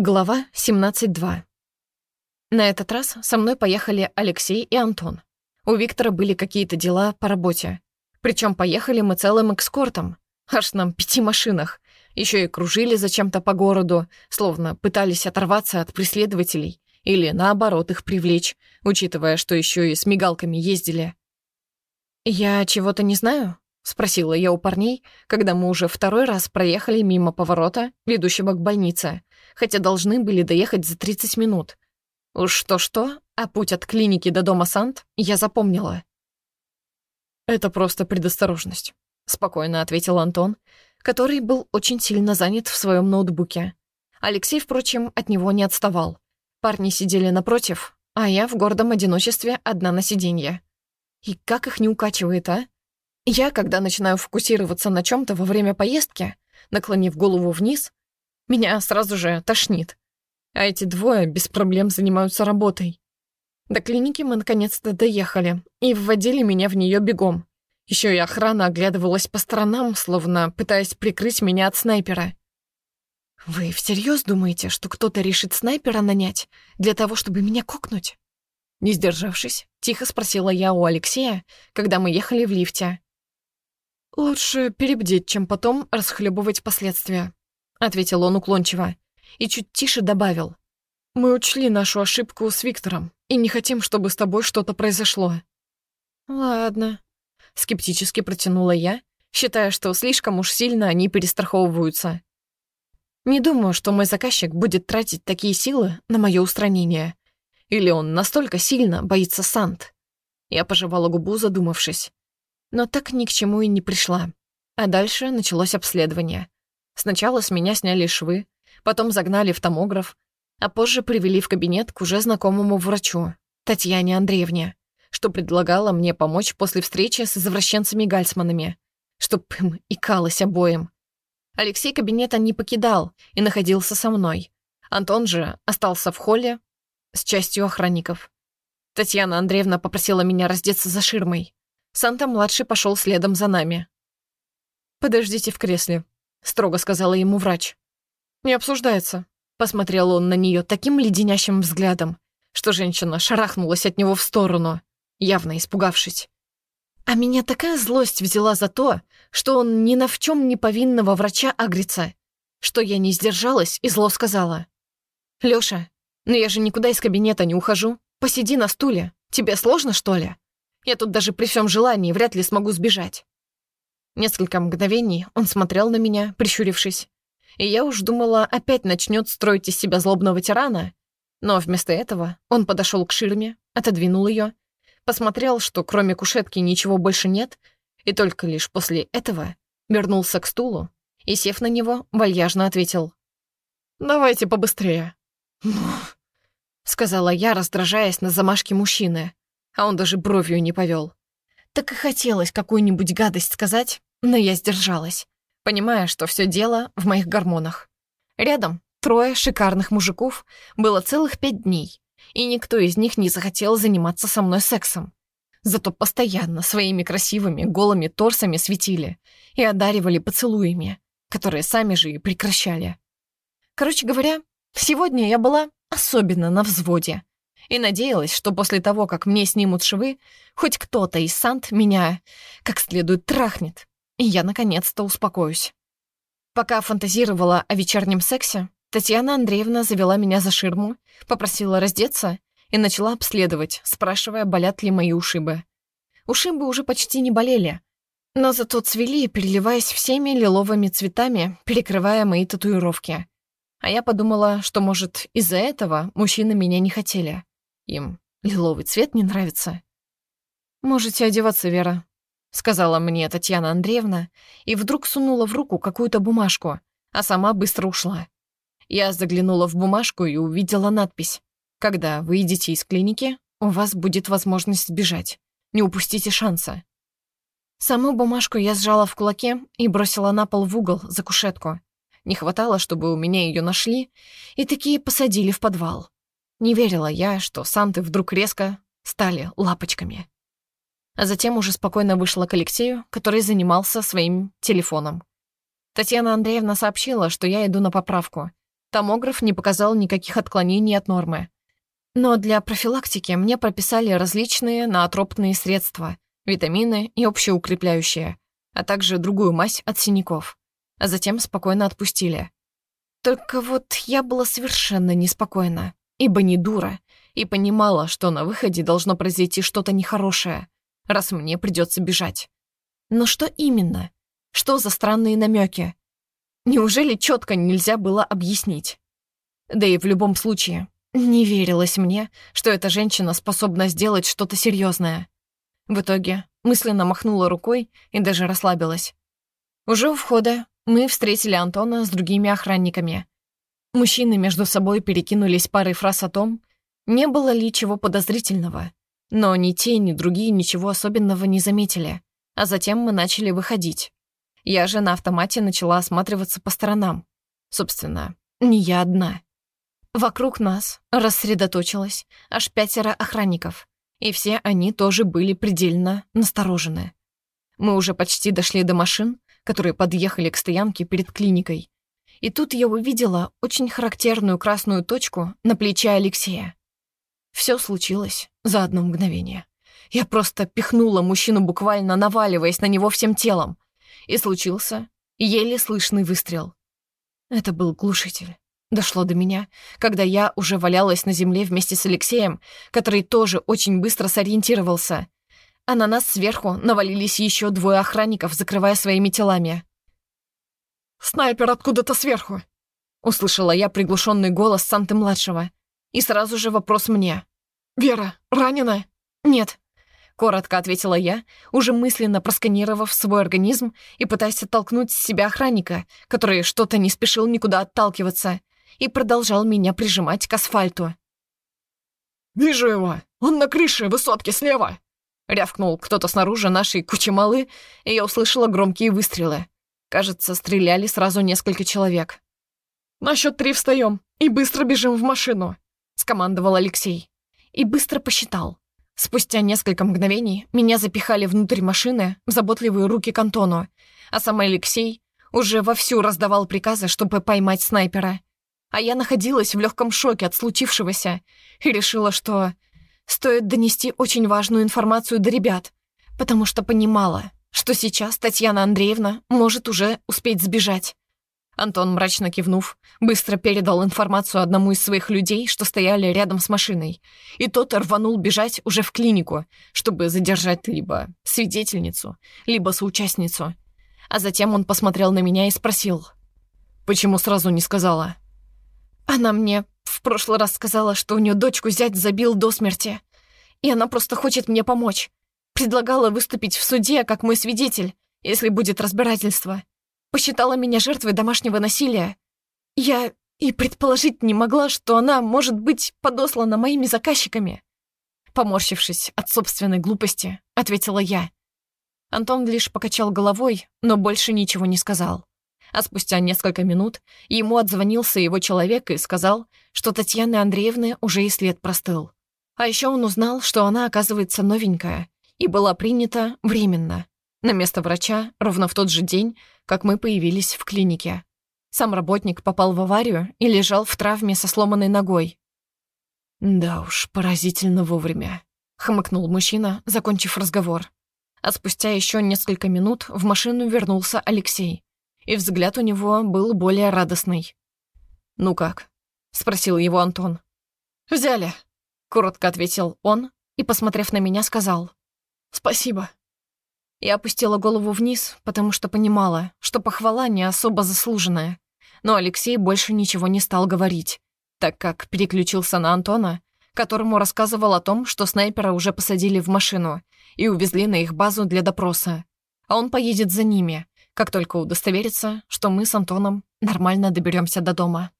Глава 17.2. На этот раз со мной поехали Алексей и Антон. У Виктора были какие-то дела по работе. Причем поехали мы целым экскортом. Аж на пяти машинах. Еще и кружили зачем-то по городу, словно пытались оторваться от преследователей или, наоборот, их привлечь, учитывая, что еще и с мигалками ездили. «Я чего-то не знаю?» — спросила я у парней, когда мы уже второй раз проехали мимо поворота, ведущего к больнице, хотя должны были доехать за 30 минут. Уж что-что, а путь от клиники до дома Сант я запомнила. «Это просто предосторожность», — спокойно ответил Антон, который был очень сильно занят в своем ноутбуке. Алексей, впрочем, от него не отставал. Парни сидели напротив, а я в гордом одиночестве одна на сиденье. И как их не укачивает, а? Я, когда начинаю фокусироваться на чем то во время поездки, наклонив голову вниз, меня сразу же тошнит. А эти двое без проблем занимаются работой. До клиники мы наконец-то доехали и вводили меня в нее бегом. Еще и охрана оглядывалась по сторонам, словно пытаясь прикрыть меня от снайпера. «Вы всерьез думаете, что кто-то решит снайпера нанять для того, чтобы меня кокнуть?» Не сдержавшись, тихо спросила я у Алексея, когда мы ехали в лифте. «Лучше перебдеть, чем потом расхлебывать последствия», — ответил он уклончиво и чуть тише добавил. «Мы учли нашу ошибку с Виктором и не хотим, чтобы с тобой что-то произошло». «Ладно», — скептически протянула я, считая, что слишком уж сильно они перестраховываются. «Не думаю, что мой заказчик будет тратить такие силы на мое устранение. Или он настолько сильно боится Сант». Я пожевала губу, задумавшись. Но так ни к чему и не пришла. А дальше началось обследование — Сначала с меня сняли швы, потом загнали в томограф, а позже привели в кабинет к уже знакомому врачу, Татьяне Андреевне, что предлагала мне помочь после встречи с извращенцами-гальсманами, чтоб им икалось обоим. Алексей кабинета не покидал и находился со мной. Антон же остался в холле с частью охранников. Татьяна Андреевна попросила меня раздеться за ширмой. Санта-младший пошел следом за нами. «Подождите в кресле», — строго сказала ему врач. «Не обсуждается», — посмотрел он на нее таким леденящим взглядом, что женщина шарахнулась от него в сторону, явно испугавшись. А меня такая злость взяла за то, что он ни на в чем не повинного врача агрится, что я не сдержалась и зло сказала. «Лёша, ну я же никуда из кабинета не ухожу. Посиди на стуле. Тебе сложно, что ли? Я тут даже при всем желании вряд ли смогу сбежать». Несколько мгновений он смотрел на меня, прищурившись. И я уж думала, опять начнет строить из себя злобного тирана. Но вместо этого он подошел к ширме, отодвинул ее, посмотрел, что кроме кушетки ничего больше нет, и только лишь после этого вернулся к стулу и, сев на него, вальяжно ответил. «Давайте побыстрее». сказала я, раздражаясь на замашки мужчины, а он даже бровью не повел. Так и хотелось какую-нибудь гадость сказать, но я сдержалась, понимая, что все дело в моих гормонах. Рядом трое шикарных мужиков было целых пять дней, и никто из них не захотел заниматься со мной сексом. Зато постоянно своими красивыми голыми торсами светили и одаривали поцелуями, которые сами же и прекращали. Короче говоря, сегодня я была особенно на взводе и надеялась, что после того, как мне снимут швы, хоть кто-то из Сант меня как следует трахнет, и я наконец-то успокоюсь. Пока фантазировала о вечернем сексе, Татьяна Андреевна завела меня за ширму, попросила раздеться и начала обследовать, спрашивая, болят ли мои ушибы. Ушибы уже почти не болели, но зато цвели, переливаясь всеми лиловыми цветами, перекрывая мои татуировки. А я подумала, что, может, из-за этого мужчины меня не хотели. Им лиловый цвет не нравится. «Можете одеваться, Вера», — сказала мне Татьяна Андреевна, и вдруг сунула в руку какую-то бумажку, а сама быстро ушла. Я заглянула в бумажку и увидела надпись. «Когда выйдете из клиники, у вас будет возможность сбежать. Не упустите шанса». Саму бумажку я сжала в кулаке и бросила на пол в угол за кушетку. Не хватало, чтобы у меня ее нашли и такие посадили в подвал. Не верила я, что санты вдруг резко стали лапочками а затем уже спокойно вышла к Алексею, который занимался своим телефоном. Татьяна Андреевна сообщила, что я иду на поправку, Томограф не показал никаких отклонений от нормы. Но для профилактики мне прописали различные наотропные средства, витамины и общеукрепляющие, а также другую мазь от синяков. А затем спокойно отпустили. Только вот я была совершенно неспокойна, ибо не дура, и понимала, что на выходе должно произойти что-то нехорошее, раз мне придется бежать. Но что именно? Что за странные намеки? Неужели четко нельзя было объяснить? Да и в любом случае, не верилось мне, что эта женщина способна сделать что-то серьезное. В итоге мысленно махнула рукой и даже расслабилась. Уже у входа мы встретили Антона с другими охранниками. Мужчины между собой перекинулись парой фраз о том, не было ли чего подозрительного. Но ни те, ни другие ничего особенного не заметили. А затем мы начали выходить. Я же на автомате начала осматриваться по сторонам. Собственно, не я одна. Вокруг нас рассредоточилось аж пятеро охранников, и все они тоже были предельно насторожены. Мы уже почти дошли до машин, которые подъехали к стоянке перед клиникой. И тут я увидела очень характерную красную точку на плече Алексея. Все случилось за одно мгновение. Я просто пихнула мужчину, буквально наваливаясь на него всем телом и случился еле слышный выстрел. Это был глушитель. Дошло до меня, когда я уже валялась на земле вместе с Алексеем, который тоже очень быстро сориентировался. А на нас сверху навалились еще двое охранников, закрывая своими телами. «Снайпер откуда-то сверху!» Услышала я приглушенный голос Санты-младшего. И сразу же вопрос мне. «Вера, ранена?» «Нет», Коротко ответила я, уже мысленно просканировав свой организм и пытаясь оттолкнуть с себя охранника, который что-то не спешил никуда отталкиваться и продолжал меня прижимать к асфальту. «Вижу его! Он на крыше высотки слева!» Рявкнул кто-то снаружи нашей кучи малы, и я услышала громкие выстрелы. Кажется, стреляли сразу несколько человек. «На счет три встаем и быстро бежим в машину», — скомандовал Алексей. И быстро посчитал. Спустя несколько мгновений меня запихали внутрь машины в заботливые руки к Антону, а сам Алексей уже вовсю раздавал приказы, чтобы поймать снайпера. А я находилась в легком шоке от случившегося и решила, что стоит донести очень важную информацию до ребят, потому что понимала, что сейчас Татьяна Андреевна может уже успеть сбежать. Антон, мрачно кивнув, быстро передал информацию одному из своих людей, что стояли рядом с машиной, и тот рванул бежать уже в клинику, чтобы задержать либо свидетельницу, либо соучастницу. А затем он посмотрел на меня и спросил, «Почему сразу не сказала?» «Она мне в прошлый раз сказала, что у нее дочку зять забил до смерти, и она просто хочет мне помочь. Предлагала выступить в суде как мой свидетель, если будет разбирательство» посчитала меня жертвой домашнего насилия. Я и предположить не могла, что она может быть подослана моими заказчиками. Поморщившись от собственной глупости, ответила я. Антон лишь покачал головой, но больше ничего не сказал. А спустя несколько минут ему отзвонился его человек и сказал, что Татьяны Андреевны уже и след простыл. А еще он узнал, что она, оказывается, новенькая и была принята временно, на место врача ровно в тот же день, как мы появились в клинике. Сам работник попал в аварию и лежал в травме со сломанной ногой. «Да уж, поразительно вовремя», — хмыкнул мужчина, закончив разговор. А спустя еще несколько минут в машину вернулся Алексей, и взгляд у него был более радостный. «Ну как?» — спросил его Антон. «Взяли», — коротко ответил он и, посмотрев на меня, сказал. «Спасибо». Я опустила голову вниз, потому что понимала, что похвала не особо заслуженная. Но Алексей больше ничего не стал говорить, так как переключился на Антона, которому рассказывал о том, что снайпера уже посадили в машину и увезли на их базу для допроса. А он поедет за ними, как только удостоверится, что мы с Антоном нормально доберемся до дома.